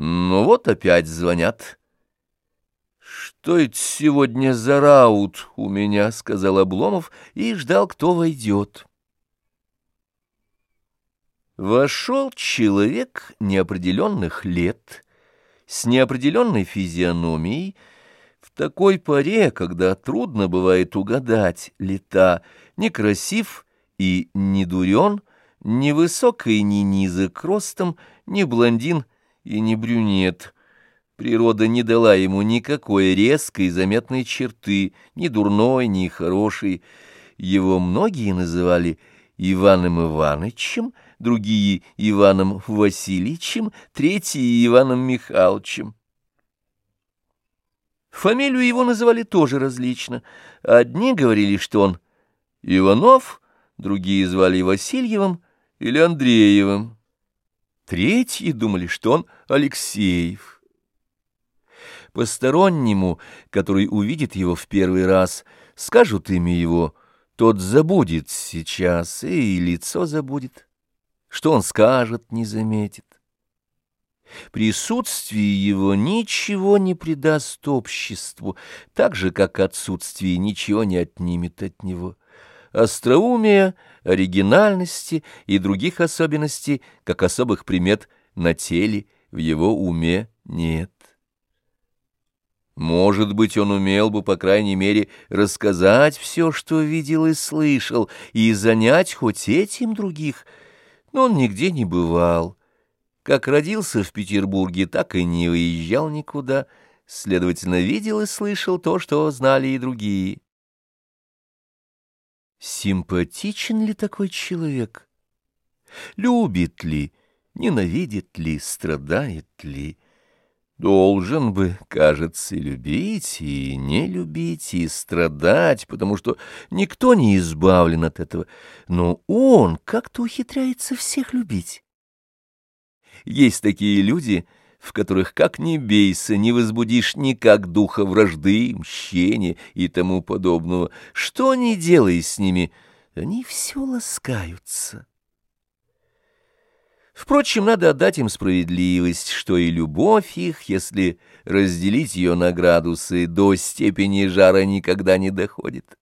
Ну вот опять звонят. «Что это сегодня за раут у меня?» — сказал Обломов и ждал, кто войдет. Вошел человек неопределенных лет, с неопределенной физиономией, в такой поре, когда трудно бывает угадать лета, некрасив и не дурен, ни высок и ни низок ростом, ни блондин и ни брюнет. Природа не дала ему никакой резкой заметной черты, ни дурной, ни хорошей. Его многие называли Иваном Иванычем, другие — Иваном Васильевичем, третьи — Иваном Михайловичем. Фамилию его называли тоже различно. Одни говорили, что он Иванов, другие звали Васильевым или Андреевым. Третьи думали, что он Алексеев. Постороннему, который увидит его в первый раз, скажут имя его, тот забудет сейчас и лицо забудет. Что он скажет, не заметит. Присутствие его ничего не придаст обществу, так же, как отсутствие ничего не отнимет от него остроумия, оригинальности и других особенностей, как особых примет на теле, в его уме нет. Может быть, он умел бы, по крайней мере, рассказать все, что видел и слышал, и занять хоть этим других, но он нигде не бывал. Как родился в Петербурге, так и не выезжал никуда, следовательно, видел и слышал то, что знали и другие. Симпатичен ли такой человек? Любит ли, ненавидит ли, страдает ли? Должен бы, кажется, любить, и не любить, и страдать, потому что никто не избавлен от этого, но он как-то ухитряется всех любить. Есть такие люди, в которых, как ни бейся, не возбудишь никак духа вражды, мщения и тому подобного. Что ни делай с ними, они все ласкаются. Впрочем, надо отдать им справедливость, что и любовь их, если разделить ее на градусы, до степени жара никогда не доходит.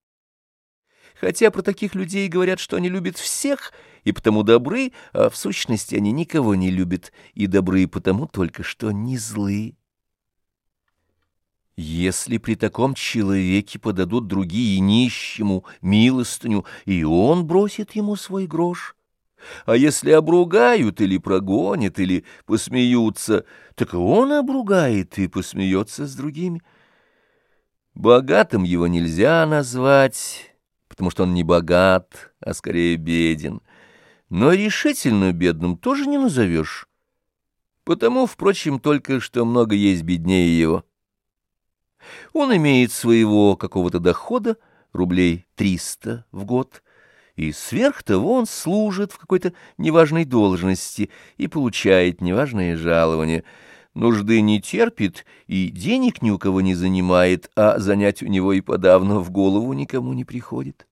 Хотя про таких людей говорят, что они любят всех и потому добры, а в сущности они никого не любят и добры потому только, что не злы. Если при таком человеке подадут другие нищему милостыню, и он бросит ему свой грош, а если обругают или прогонят, или посмеются, так он обругает и посмеется с другими. Богатым его нельзя назвать потому что он не богат, а скорее беден. Но решительно бедным тоже не назовешь. Потому, впрочем, только что много есть беднее его. Он имеет своего какого-то дохода, рублей триста в год, и сверх того он служит в какой-то неважной должности и получает неважное жалование. Нужды не терпит и денег ни у кого не занимает, а занять у него и подавно в голову никому не приходит.